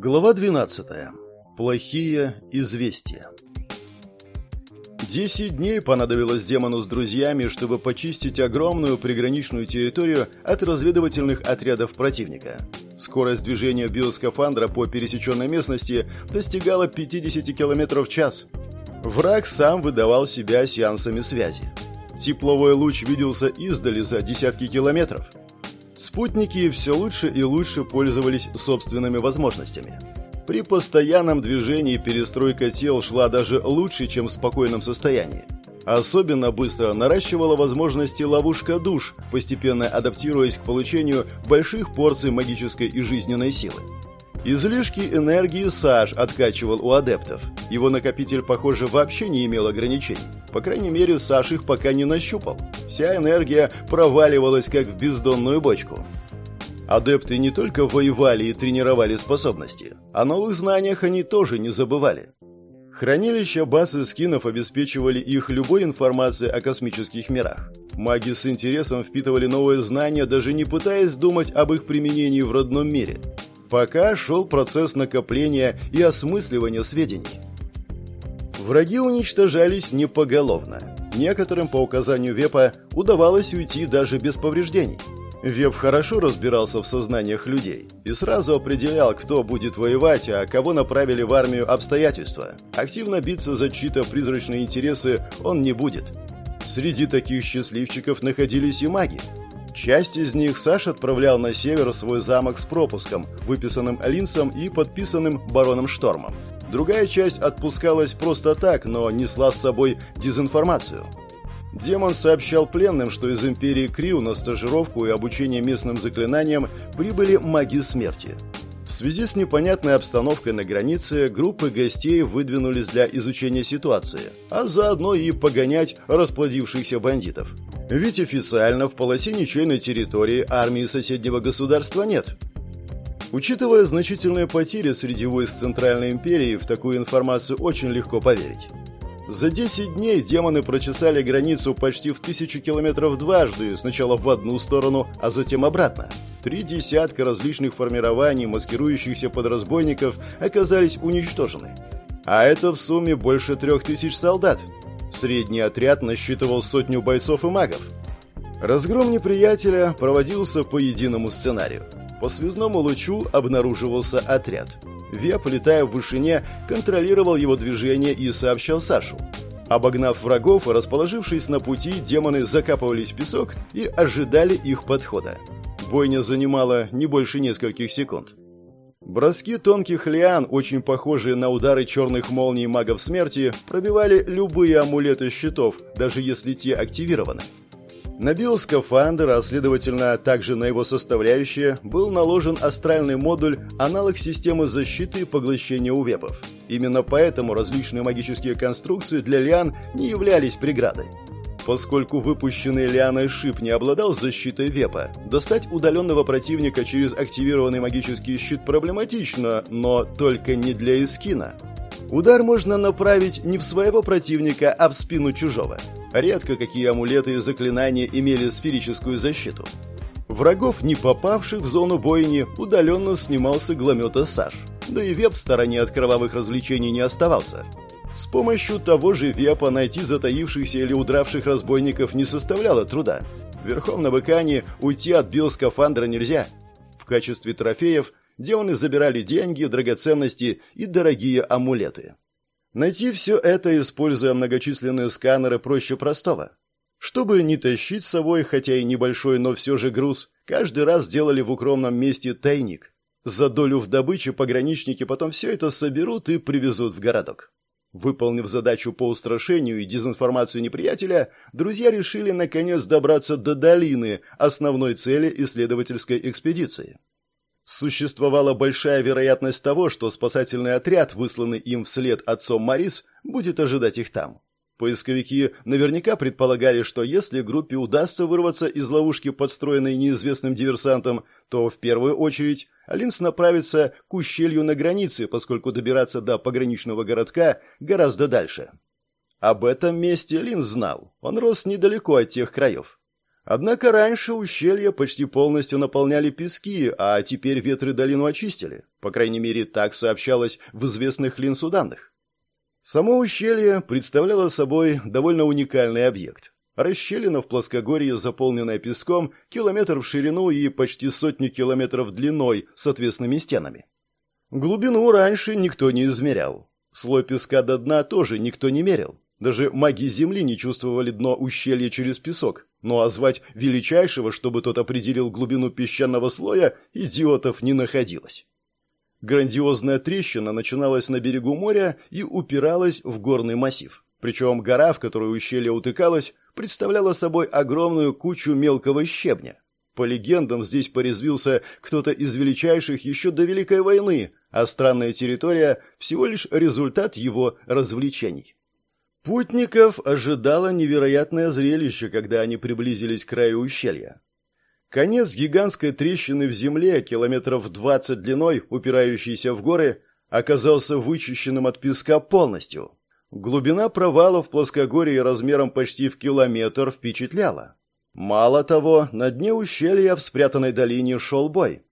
Глава 12. Плохие известия. Десять дней понадобилось демону с друзьями, чтобы почистить огромную приграничную территорию от разведывательных отрядов противника. Скорость движения биоскафандра по пересеченной местности достигала 50 км в час. Враг сам выдавал себя сеансами связи. Тепловой луч виделся издали за десятки километров. Спутники все лучше и лучше пользовались собственными возможностями. При постоянном движении перестройка тел шла даже лучше, чем в спокойном состоянии. Особенно быстро наращивала возможности ловушка душ, постепенно адаптируясь к получению больших порций магической и жизненной силы. Излишки энергии Саш откачивал у адептов. Его накопитель, похоже, вообще не имел ограничений. По крайней мере, Саш их пока не нащупал. Вся энергия проваливалась, как в бездонную бочку. Адепты не только воевали и тренировали способности, о новых знаниях они тоже не забывали. Хранилища базы скинов обеспечивали их любой информацией о космических мирах. Маги с интересом впитывали новые знания, даже не пытаясь думать об их применении в родном мире. Пока шел процесс накопления и осмысливания сведений. Враги уничтожались не поголовно. Некоторым по указанию Вепа удавалось уйти даже без повреждений. Веп хорошо разбирался в сознаниях людей и сразу определял, кто будет воевать, а кого направили в армию обстоятельства. Активно биться за чьи-то призрачные интересы он не будет. Среди таких счастливчиков находились и маги. Часть из них Саш отправлял на север свой замок с пропуском, выписанным Алинсом и подписанным бароном Штормом. Другая часть отпускалась просто так, но несла с собой дезинформацию. Демон сообщал пленным, что из Империи Крил на стажировку и обучение местным заклинаниям прибыли маги смерти. Связи с непонятной обстановкой на границе, группы гостей выдвинулись для изучения ситуации, а заодно и погонять расплодившихся бандитов. Ведь официально в полосе ничейной территории армии соседнего государства нет. Учитывая значительные потери среди войск Центральной Империи, в такую информацию очень легко поверить. За 10 дней демоны прочесали границу почти в тысячу километров дважды, сначала в одну сторону, а затем обратно. Три десятка различных формирований, маскирующихся под разбойников, оказались уничтожены. А это в сумме больше трех тысяч солдат. Средний отряд насчитывал сотню бойцов и магов. Разгром неприятеля проводился по единому сценарию. По связному лучу обнаруживался отряд. Веп, летая в вышине, контролировал его движение и сообщал Сашу. Обогнав врагов и расположившись на пути, демоны закапывались в песок и ожидали их подхода. Бойня занимала не больше нескольких секунд. Броски тонких лиан, очень похожие на удары черных молний магов смерти, пробивали любые амулеты щитов, даже если те активированы. На биоскафандр, а следовательно также на его составляющие, был наложен астральный модуль, аналог системы защиты и поглощения у вепов. Именно поэтому различные магические конструкции для лиан не являлись преградой. Поскольку выпущенный лианой шип не обладал защитой вепа, достать удаленного противника через активированный магический щит проблематично, но только не для эскина. Удар можно направить не в своего противника, а в спину чужого. Редко какие амулеты и заклинания имели сферическую защиту. Врагов, не попавших в зону бойни, удаленно снимался гломета Саш. Да и веп в стороне от кровавых развлечений не оставался. С помощью того же вепа найти затаившихся или удравших разбойников не составляло труда. Верхом на быкане уйти от биоскафандра нельзя. В качестве трофеев демоны забирали деньги, драгоценности и дорогие амулеты. Найти все это, используя многочисленные сканеры, проще простого. Чтобы не тащить с собой, хотя и небольшой, но все же груз, каждый раз делали в укромном месте тайник. За долю в добыче пограничники потом все это соберут и привезут в городок. Выполнив задачу по устрашению и дезинформацию неприятеля, друзья решили наконец добраться до долины, основной цели исследовательской экспедиции. Существовала большая вероятность того, что спасательный отряд, высланный им вслед отцом Марис, будет ожидать их там. Поисковики наверняка предполагали, что если группе удастся вырваться из ловушки, подстроенной неизвестным диверсантом, то в первую очередь Алинс направится к ущелью на границе, поскольку добираться до пограничного городка гораздо дальше. Об этом месте Линз знал. Он рос недалеко от тех краев. Однако раньше ущелья почти полностью наполняли пески, а теперь ветры долину очистили. По крайней мере, так сообщалось в известных Линсу данных. Само ущелье представляло собой довольно уникальный объект. Расщелина в плоскогорье, заполненная песком, километр в ширину и почти сотни километров длиной с отвесными стенами. Глубину раньше никто не измерял. Слой песка до дна тоже никто не мерил. Даже маги Земли не чувствовали дно ущелья через песок. Ну а звать величайшего, чтобы тот определил глубину песчаного слоя, идиотов не находилось. Грандиозная трещина начиналась на берегу моря и упиралась в горный массив. Причем гора, в которую ущелье утыкалось, представляла собой огромную кучу мелкого щебня. По легендам, здесь порезвился кто-то из величайших еще до Великой войны, а странная территория – всего лишь результат его развлечений. Путников ожидало невероятное зрелище, когда они приблизились к краю ущелья. Конец гигантской трещины в земле, километров двадцать длиной, упирающейся в горы, оказался вычищенным от песка полностью. Глубина провала в плоскогорье размером почти в километр впечатляла. Мало того, на дне ущелья в спрятанной долине шел бой.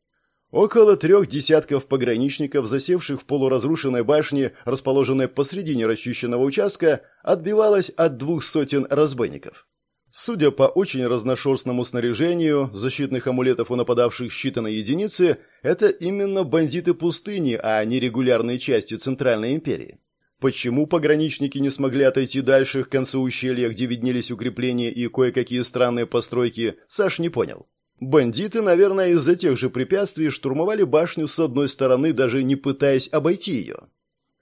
Около трех десятков пограничников, засевших в полуразрушенной башне, расположенной посредине расчищенного участка, отбивалось от двух сотен разбойников. Судя по очень разношерстному снаряжению, защитных амулетов у нападавших считанные единицы, это именно бандиты пустыни, а не регулярные части Центральной империи. Почему пограничники не смогли отойти дальше к концу ущелья, где виднелись укрепления и кое-какие странные постройки, Саш не понял. Бандиты, наверное, из-за тех же препятствий штурмовали башню с одной стороны, даже не пытаясь обойти ее.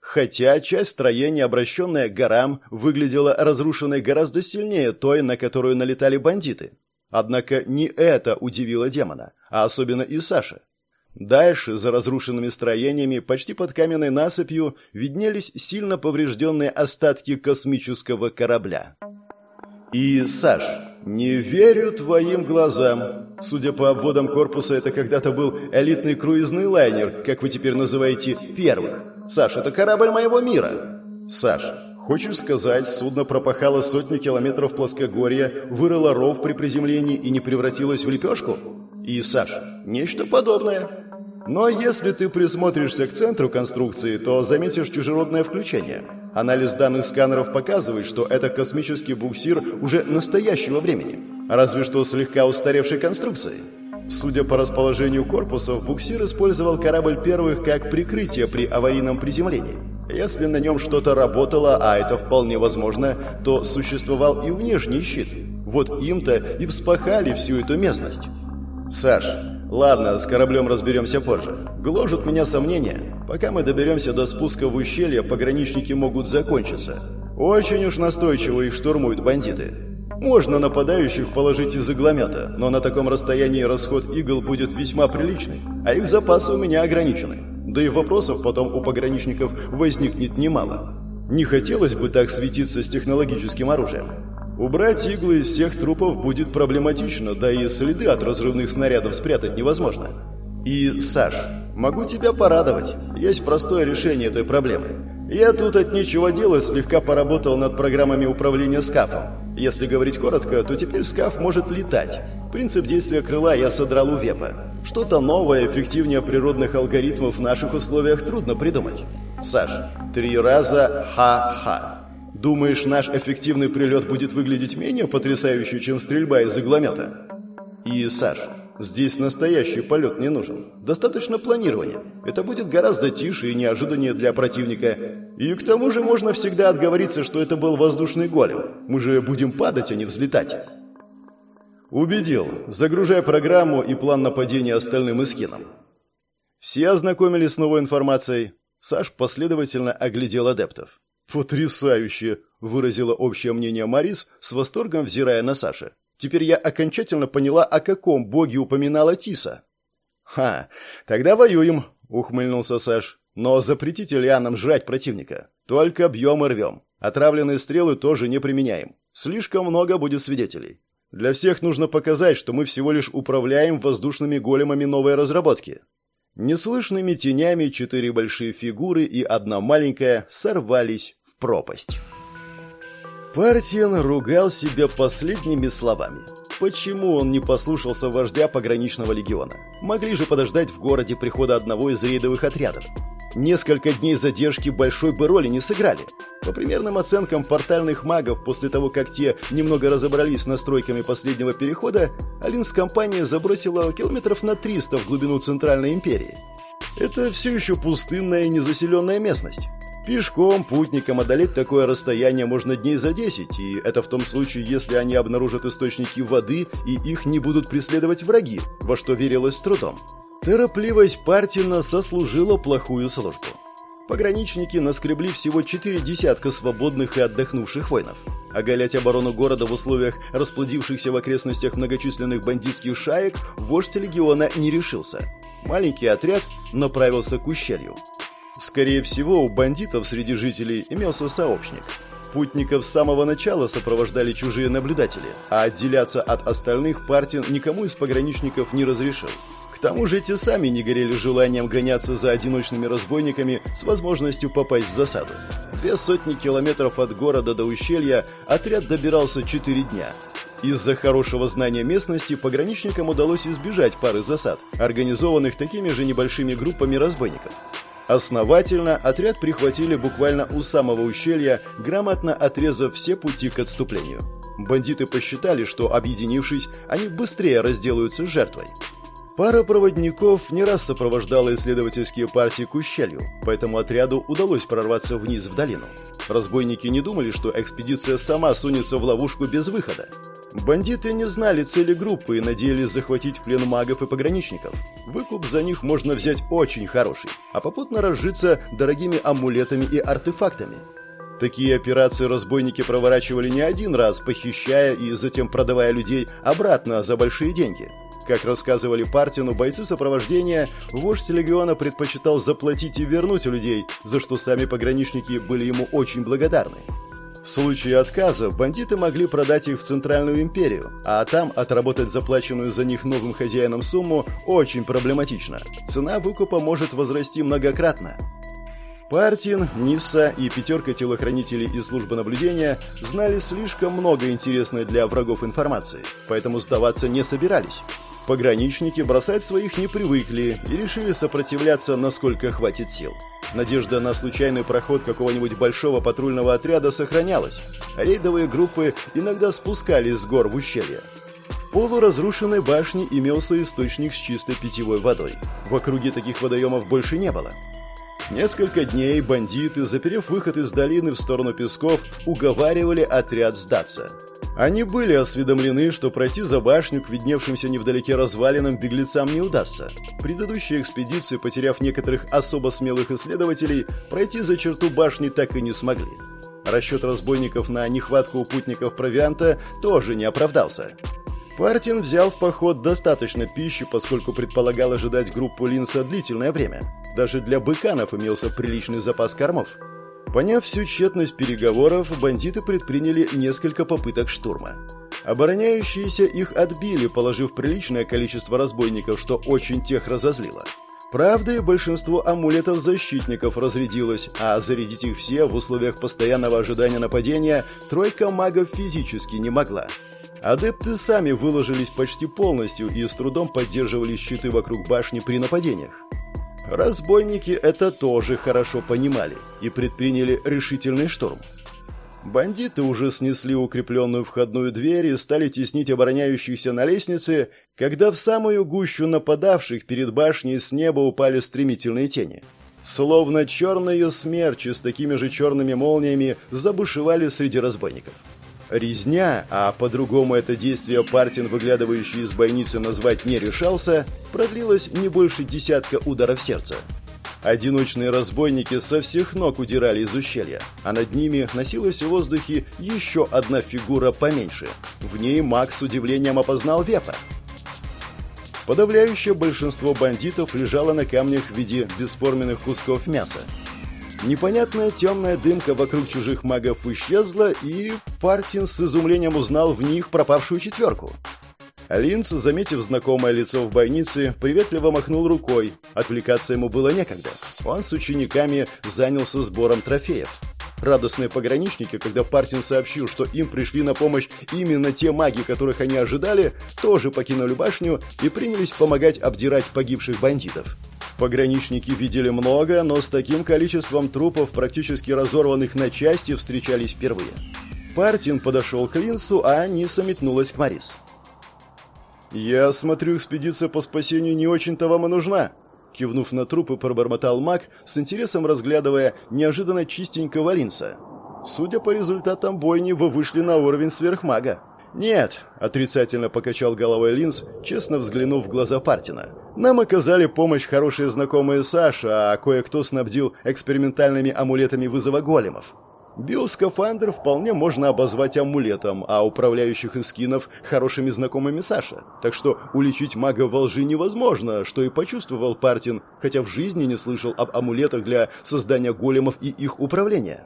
Хотя часть строения, обращенная к горам, выглядела разрушенной гораздо сильнее той, на которую налетали бандиты. Однако не это удивило демона, а особенно и Саша. Дальше, за разрушенными строениями, почти под каменной насыпью, виднелись сильно поврежденные остатки космического корабля. И, Саш, не верю твоим глазам. Судя по обводам корпуса, это когда-то был элитный круизный лайнер, как вы теперь называете, первых. Саш, это корабль моего мира. Саш, хочешь сказать, судно пропахало сотни километров плоскогорья, вырыло ров при приземлении и не превратилось в лепешку? И, Саш, нечто подобное. Но если ты присмотришься к центру конструкции, то заметишь чужеродное включение. Анализ данных сканеров показывает, что это космический буксир уже настоящего времени, разве что слегка устаревшей конструкции. Судя по расположению корпусов, буксир использовал корабль первых как прикрытие при аварийном приземлении. Если на нем что-то работало, а это вполне возможно, то существовал и внешний щит. Вот им-то и вспахали всю эту местность. «Саш, Ладно, с кораблем разберемся позже. Гложут меня сомнения. Пока мы доберемся до спуска в ущелье, пограничники могут закончиться. Очень уж настойчиво их штурмуют бандиты. Можно нападающих положить из игломета, но на таком расстоянии расход игл будет весьма приличный, а их запасы у меня ограничены. Да и вопросов потом у пограничников возникнет немало. Не хотелось бы так светиться с технологическим оружием. Убрать иглы из всех трупов будет проблематично, да и следы от разрывных снарядов спрятать невозможно. И, Саш, могу тебя порадовать. Есть простое решение этой проблемы. Я тут от нечего делать слегка поработал над программами управления скафом. Если говорить коротко, то теперь скаф может летать. Принцип действия крыла я содрал у вепа. Что-то новое, эффективнее природных алгоритмов в наших условиях трудно придумать. Саш, три раза ха-ха. Думаешь, наш эффективный прилет будет выглядеть менее потрясающе, чем стрельба из игломета? И, Саш, здесь настоящий полет не нужен. Достаточно планирования. Это будет гораздо тише и неожиданнее для противника. И к тому же можно всегда отговориться, что это был воздушный голем. Мы же будем падать, а не взлетать. Убедил. Загружай программу и план нападения остальным эскинам. Все ознакомились с новой информацией. Саш последовательно оглядел адептов. «Потрясающе!» – выразила общее мнение Марис, с восторгом взирая на Саша. «Теперь я окончательно поняла, о каком боге упоминала Тиса». «Ха, тогда воюем», – ухмыльнулся Саш. «Но запретите лианам жрать противника. Только бьем и рвем. Отравленные стрелы тоже не применяем. Слишком много будет свидетелей. Для всех нужно показать, что мы всего лишь управляем воздушными големами новой разработки. Неслышными тенями четыре большие фигуры и одна маленькая сорвались в пропасть. Партиан ругал себя последними словами. Почему он не послушался вождя пограничного легиона? Могли же подождать в городе прихода одного из рейдовых отрядов. Несколько дней задержки большой бы роли не сыграли. По примерным оценкам портальных магов, после того, как те немного разобрались с настройками последнего перехода, Алинс-компания забросила километров на 300 в глубину Центральной империи. Это все еще пустынная и незаселенная местность. Пешком путникам одолеть такое расстояние можно дней за 10, и это в том случае, если они обнаружат источники воды и их не будут преследовать враги, во что верилось с трудом. Торопливость Партина сослужила плохую службу. Пограничники наскребли всего четыре десятка свободных и отдохнувших воинов. Оголять оборону города в условиях расплодившихся в окрестностях многочисленных бандитских шаек вождь легиона не решился. Маленький отряд направился к ущелью. Скорее всего, у бандитов среди жителей имелся сообщник. Путников с самого начала сопровождали чужие наблюдатели, а отделяться от остальных Партин никому из пограничников не разрешил. К тому же те сами не горели желанием гоняться за одиночными разбойниками с возможностью попасть в засаду. Две сотни километров от города до ущелья отряд добирался четыре дня. Из-за хорошего знания местности пограничникам удалось избежать пары засад, организованных такими же небольшими группами разбойников. Основательно отряд прихватили буквально у самого ущелья, грамотно отрезав все пути к отступлению. Бандиты посчитали, что, объединившись, они быстрее разделаются с жертвой. Пара проводников не раз сопровождала исследовательские партии к ущелью, поэтому отряду удалось прорваться вниз в долину. Разбойники не думали, что экспедиция сама сунется в ловушку без выхода. Бандиты не знали цели группы и надеялись захватить в плен магов и пограничников. Выкуп за них можно взять очень хороший, а попутно разжиться дорогими амулетами и артефактами. Такие операции разбойники проворачивали не один раз, похищая и затем продавая людей обратно за большие деньги – как рассказывали Партину бойцы сопровождения, вождь легиона предпочитал заплатить и вернуть людей, за что сами пограничники были ему очень благодарны. В случае отказа бандиты могли продать их в Центральную империю, а там отработать заплаченную за них новым хозяином сумму очень проблематично. Цена выкупа может возрасти многократно. Партин, Нисса и пятерка телохранителей из службы наблюдения знали слишком много интересной для врагов информации, поэтому сдаваться не собирались. Пограничники бросать своих не привыкли и решили сопротивляться, насколько хватит сил. Надежда на случайный проход какого-нибудь большого патрульного отряда сохранялась. Рейдовые группы иногда спускались с гор в ущелье. В полуразрушенной башне имелся источник с чистой питьевой водой. В округе таких водоемов больше не было. Несколько дней бандиты, заперев выход из долины в сторону песков, уговаривали отряд сдаться. Они были осведомлены, что пройти за башню к видневшимся невдалеке развалинам беглецам не удастся. Предыдущие экспедиции, потеряв некоторых особо смелых исследователей, пройти за черту башни так и не смогли. Расчет разбойников на нехватку у путников провианта тоже не оправдался. Партин взял в поход достаточно пищи, поскольку предполагал ожидать группу Линса длительное время. Даже для быканов имелся приличный запас кормов. Поняв всю тщетность переговоров, бандиты предприняли несколько попыток штурма. Обороняющиеся их отбили, положив приличное количество разбойников, что очень тех разозлило. Правда, и большинство амулетов защитников разрядилось, а зарядить их все в условиях постоянного ожидания нападения тройка магов физически не могла. Адепты сами выложились почти полностью и с трудом поддерживали щиты вокруг башни при нападениях. Разбойники это тоже хорошо понимали и предприняли решительный штурм. Бандиты уже снесли укрепленную входную дверь и стали теснить обороняющихся на лестнице, когда в самую гущу нападавших перед башней с неба упали стремительные тени. Словно черные смерчи с такими же черными молниями забушевали среди разбойников. Резня, а по-другому это действие Партин, выглядывающий из больницы, назвать не решался, продлилась не больше десятка ударов сердца. Одиночные разбойники со всех ног удирали из ущелья, а над ними носилась в воздухе еще одна фигура поменьше. В ней Макс с удивлением опознал Вепа. Подавляющее большинство бандитов лежало на камнях в виде бесформенных кусков мяса. Непонятная темная дымка вокруг чужих магов исчезла, и Партин с изумлением узнал в них пропавшую четверку. Линц, заметив знакомое лицо в бойнице, приветливо махнул рукой. Отвлекаться ему было некогда. Он с учениками занялся сбором трофеев. Радостные пограничники, когда Партин сообщил, что им пришли на помощь именно те маги, которых они ожидали, тоже покинули башню и принялись помогать обдирать погибших бандитов. Пограничники видели много, но с таким количеством трупов, практически разорванных на части, встречались впервые. Партин подошел к Линсу, а Ниса метнулась к Марис. «Я смотрю, экспедиция по спасению не очень-то вам и нужна», Кивнув на трупы, пробормотал маг, с интересом разглядывая неожиданно чистенького линца. «Судя по результатам бойни, вы вышли на уровень сверхмага». «Нет», — отрицательно покачал головой Линз, честно взглянув в глаза Партина. «Нам оказали помощь хорошие знакомые Саша, а кое-кто снабдил экспериментальными амулетами вызова големов. Биоскафандр вполне можно обозвать амулетом, а управляющих эскинов – хорошими знакомыми Саша. Так что уличить мага во лжи невозможно, что и почувствовал Партин, хотя в жизни не слышал об амулетах для создания големов и их управления.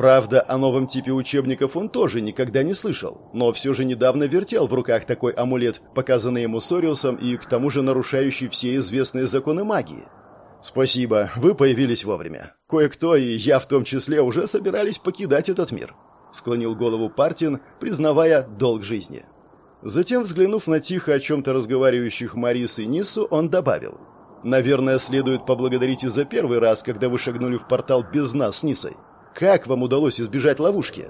Правда, о новом типе учебников он тоже никогда не слышал, но все же недавно вертел в руках такой амулет, показанный ему Сориусом и к тому же нарушающий все известные законы магии. «Спасибо, вы появились вовремя. Кое-кто, и я в том числе, уже собирались покидать этот мир», — склонил голову Партин, признавая долг жизни. Затем, взглянув на тихо о чем-то разговаривающих Марис и Нису, он добавил. «Наверное, следует поблагодарить и за первый раз, когда вы шагнули в портал без нас с Нисой. Как вам удалось избежать ловушки?»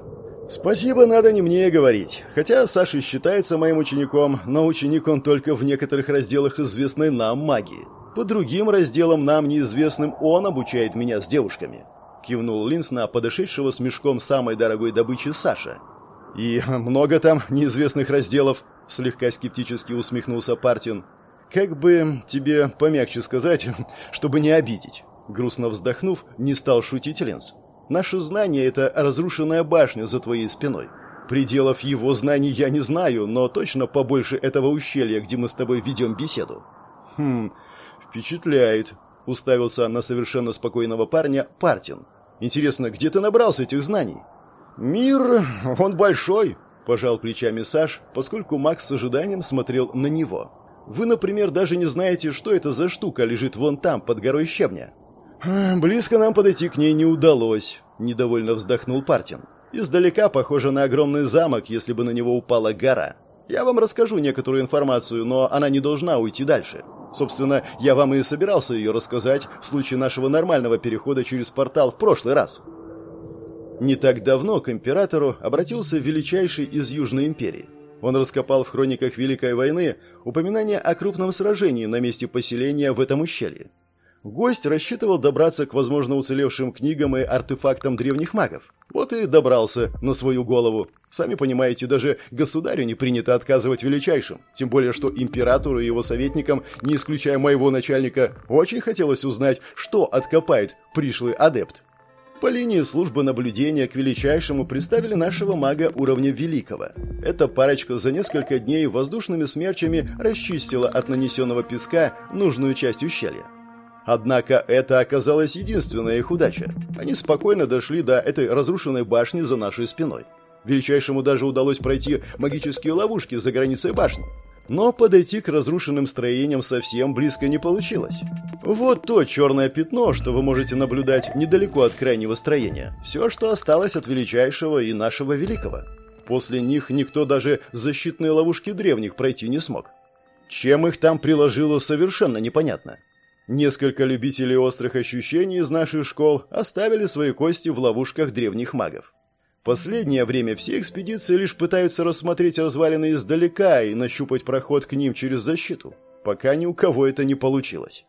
«Спасибо, надо не мне говорить. Хотя Саша считается моим учеником, но ученик он только в некоторых разделах известной нам магии. По другим разделам нам неизвестным он обучает меня с девушками. Кивнул Линс на подошедшего с мешком самой дорогой добычи Саша. И много там неизвестных разделов, слегка скептически усмехнулся Партин. Как бы тебе помягче сказать, чтобы не обидеть. Грустно вздохнув, не стал шутить Линс. Наше знание — это разрушенная башня за твоей спиной. Пределов его знаний я не знаю, но точно побольше этого ущелья, где мы с тобой ведем беседу. Хм, «Впечатляет», — уставился на совершенно спокойного парня Партин. «Интересно, где ты набрался этих знаний?» «Мир, он большой», — пожал плечами Саш, поскольку Макс с ожиданием смотрел на него. «Вы, например, даже не знаете, что это за штука лежит вон там, под горой щебня». «Близко нам подойти к ней не удалось», — недовольно вздохнул Партин. «Издалека похоже на огромный замок, если бы на него упала гора. Я вам расскажу некоторую информацию, но она не должна уйти дальше. Собственно, я вам и собирался ее рассказать в случае нашего нормального перехода через портал в прошлый раз. Не так давно к императору обратился величайший из Южной империи. Он раскопал в хрониках Великой войны упоминание о крупном сражении на месте поселения в этом ущелье. Гость рассчитывал добраться к, возможно, уцелевшим книгам и артефактам древних магов. Вот и добрался на свою голову. Сами понимаете, даже государю не принято отказывать величайшим. Тем более, что императору и его советникам, не исключая моего начальника, очень хотелось узнать, что откопает пришлый адепт. По линии службы наблюдения к величайшему представили нашего мага уровня великого. Эта парочка за несколько дней воздушными смерчами расчистила от нанесенного песка нужную часть ущелья. Однако это оказалась единственная их удача. Они спокойно дошли до этой разрушенной башни за нашей спиной. Величайшему даже удалось пройти магические ловушки за границей башни. Но подойти к разрушенным строениям совсем близко не получилось. Вот то черное пятно, что вы можете наблюдать недалеко от крайнего строения. Все, что осталось от величайшего и нашего великого. После них никто даже защитные ловушки древних пройти не смог. Чем их там приложило, совершенно непонятно. Несколько любителей острых ощущений из наших школ оставили свои кости в ловушках древних магов. Последнее время все экспедиции лишь пытаются рассмотреть развалины издалека и нащупать проход к ним через защиту, пока ни у кого это не получилось.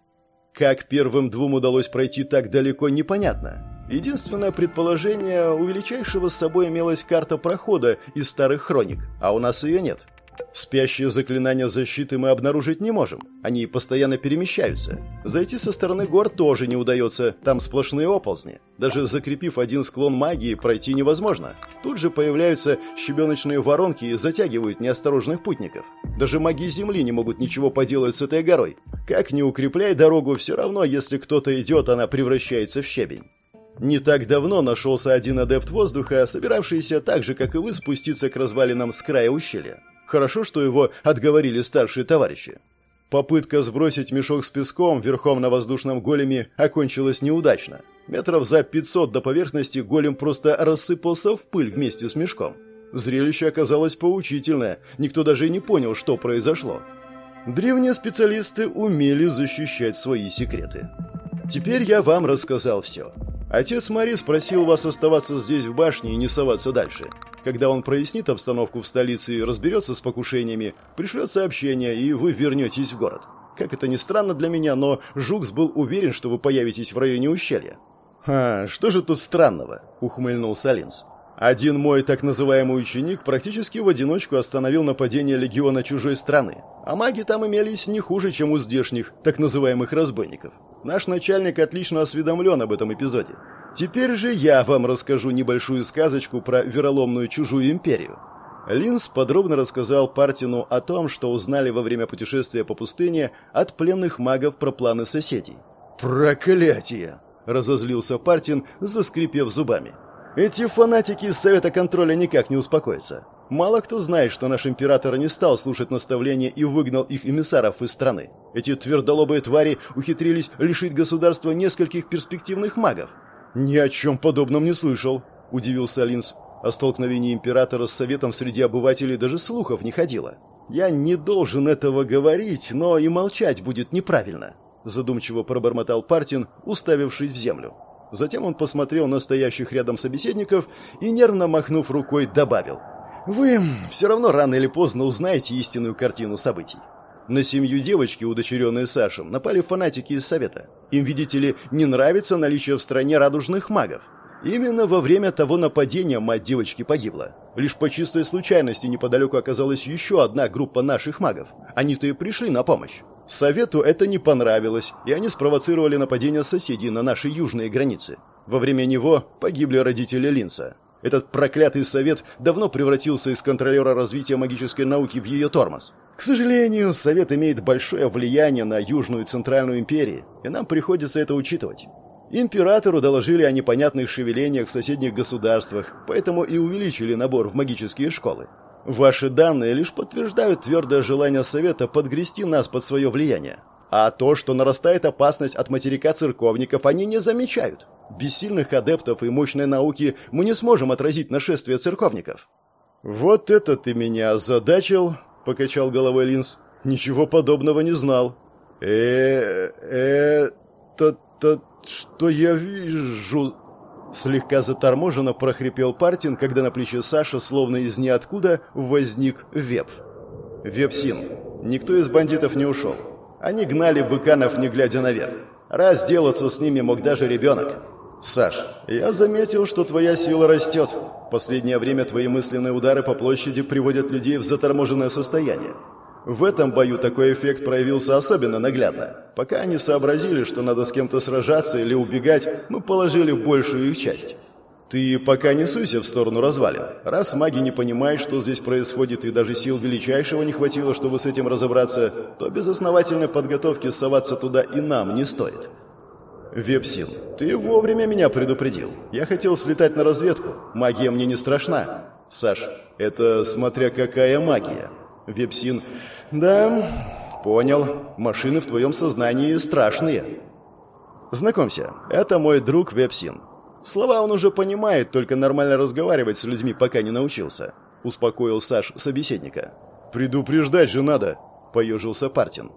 Как первым двум удалось пройти так далеко, непонятно. Единственное предположение, у величайшего с собой имелась карта прохода из старых хроник, а у нас ее нет. Спящие заклинания защиты мы обнаружить не можем. Они постоянно перемещаются. Зайти со стороны гор тоже не удается, там сплошные оползни. Даже закрепив один склон магии, пройти невозможно. Тут же появляются щебеночные воронки и затягивают неосторожных путников. Даже маги Земли не могут ничего поделать с этой горой. Как ни укрепляй дорогу, все равно, если кто-то идет, она превращается в щебень. Не так давно нашелся один адепт воздуха, собиравшийся так же, как и вы, спуститься к развалинам с края ущелья. Хорошо, что его отговорили старшие товарищи. Попытка сбросить мешок с песком верхом на воздушном големе окончилась неудачно. Метров за 500 до поверхности голем просто рассыпался в пыль вместе с мешком. Зрелище оказалось поучительное, никто даже не понял, что произошло. Древние специалисты умели защищать свои секреты. Теперь я вам рассказал все. Отец Мари спросил вас оставаться здесь в башне и не соваться дальше. Когда он прояснит обстановку в столице и разберется с покушениями, пришлет сообщение, и вы вернетесь в город. Как это ни странно для меня, но Жукс был уверен, что вы появитесь в районе ущелья. «А, что же тут странного?» — ухмыльнулся Линз. Один мой так называемый ученик практически в одиночку остановил нападение легиона чужой страны, а маги там имелись не хуже, чем у здешних, так называемых разбойников. Наш начальник отлично осведомлен об этом эпизоде. Теперь же я вам расскажу небольшую сказочку про вероломную чужую империю. Линс подробно рассказал Партину о том, что узнали во время путешествия по пустыне от пленных магов про планы соседей. «Проклятие!» – разозлился Партин, заскрипев зубами. Эти фанатики из Совета контроля никак не успокоятся. Мало кто знает, что наш император не стал слушать наставления и выгнал их эмиссаров из страны. Эти твердолобые твари ухитрились лишить государства нескольких перспективных магов. «Ни о чем подобном не слышал», – удивился Линс. О столкновении императора с Советом среди обывателей даже слухов не ходило. «Я не должен этого говорить, но и молчать будет неправильно», – задумчиво пробормотал Партин, уставившись в землю. Затем он посмотрел на стоящих рядом собеседников и, нервно махнув рукой, добавил. «Вы все равно рано или поздно узнаете истинную картину событий. На семью девочки, удочеренные Сашем, напали фанатики из Совета. Им, видите ли, не нравится наличие в стране радужных магов. Именно во время того нападения мать девочки погибла. Лишь по чистой случайности неподалеку оказалась еще одна группа наших магов. Они-то и пришли на помощь. Совету это не понравилось, и они спровоцировали нападение соседей на наши южные границы. Во время него погибли родители Линса. Этот проклятый совет давно превратился из контролера развития магической науки в ее тормоз. К сожалению, совет имеет большое влияние на Южную и Центральную империи, и нам приходится это учитывать. Императору доложили о непонятных шевелениях в соседних государствах, поэтому и увеличили набор в магические школы. Ваши данные лишь подтверждают твердое желание Совета подгрести нас под свое влияние. А то, что нарастает опасность от материка церковников, они не замечают. Без сильных адептов и мощной науки мы не сможем отразить нашествие церковников. «Вот это ты меня озадачил», — покачал головой Линз. «Ничего подобного не знал». э э это что я вижу?» Слегка заторможенно прохрипел Партин, когда на плече Саша, словно из ниоткуда, возник Вепф. Вепсин. Никто из бандитов не ушел. Они гнали быканов, не глядя наверх. Раз делаться с ними мог даже ребенок. Саш, я заметил, что твоя сила растет. В последнее время твои мысленные удары по площади приводят людей в заторможенное состояние. В этом бою такой эффект проявился особенно наглядно. Пока они сообразили, что надо с кем-то сражаться или убегать, мы положили большую их часть. Ты пока не суйся в сторону развалин. Раз маги не понимают, что здесь происходит, и даже сил величайшего не хватило, чтобы с этим разобраться, то без основательной подготовки соваться туда и нам не стоит. Вепсин, ты вовремя меня предупредил. Я хотел слетать на разведку. Магия мне не страшна. Саш, это смотря какая магия. Вепсин. Да, понял. Машины в твоем сознании страшные. Знакомься, это мой друг Вепсин. Слова он уже понимает, только нормально разговаривать с людьми пока не научился. Успокоил Саш собеседника. Предупреждать же надо, поежился Партин.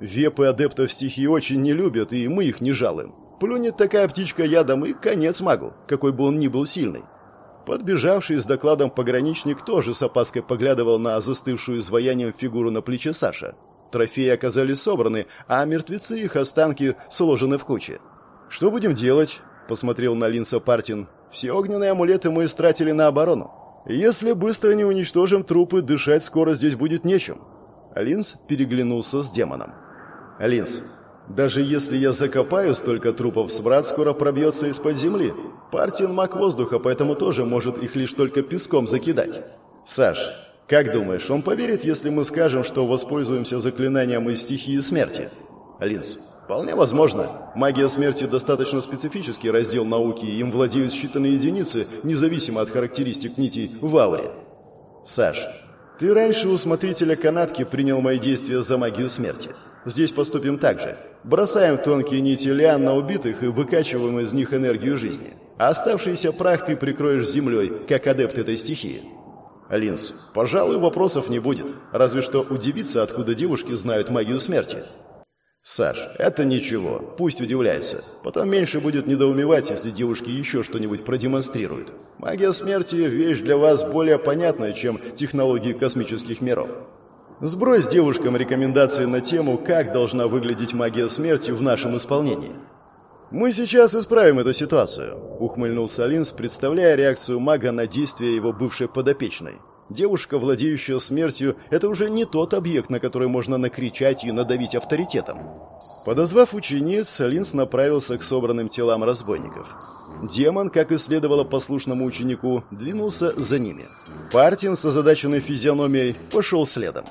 Вепы адептов стихии очень не любят, и мы их не жалуем. Плюнет такая птичка ядом, и конец магу, какой бы он ни был сильный. Подбежавший с докладом пограничник тоже с опаской поглядывал на застывшую изваянием фигуру на плече Саша. Трофеи оказались собраны, а мертвецы их останки сложены в куче. «Что будем делать?» – посмотрел на Линса Партин. «Все огненные амулеты мы истратили на оборону. Если быстро не уничтожим трупы, дышать скоро здесь будет нечем». Линс переглянулся с демоном. «Линс, даже если я закопаю столько трупов, сврат скоро пробьется из-под земли. Партин маг воздуха, поэтому тоже может их лишь только песком закидать. Саш, как думаешь, он поверит, если мы скажем, что воспользуемся заклинанием из стихии смерти? Линз, вполне возможно. Магия смерти достаточно специфический раздел науки, и им владеют считанные единицы, независимо от характеристик нитей в ауре. Саш, ты раньше у смотрителя канатки принял мои действия за магию смерти. Здесь поступим так же. Бросаем тонкие нити лиан на убитых и выкачиваем из них энергию жизни. А оставшийся прах ты прикроешь землей, как адепт этой стихии. Линс, пожалуй, вопросов не будет. Разве что удивиться, откуда девушки знают магию смерти. Саш, это ничего, пусть удивляется. Потом меньше будет недоумевать, если девушки еще что-нибудь продемонстрируют. Магия смерти – вещь для вас более понятная, чем технологии космических миров. Сбрось девушкам рекомендации на тему, как должна выглядеть магия смерти в нашем исполнении. «Мы сейчас исправим эту ситуацию», — ухмыльнулся Линс, представляя реакцию мага на действия его бывшей подопечной. Девушка, владеющая смертью, это уже не тот объект, на который можно накричать и надавить авторитетом. Подозвав учениц, Линс направился к собранным телам разбойников. Демон, как и следовало послушному ученику, двинулся за ними. Партин с озадаченной физиономией пошел следом.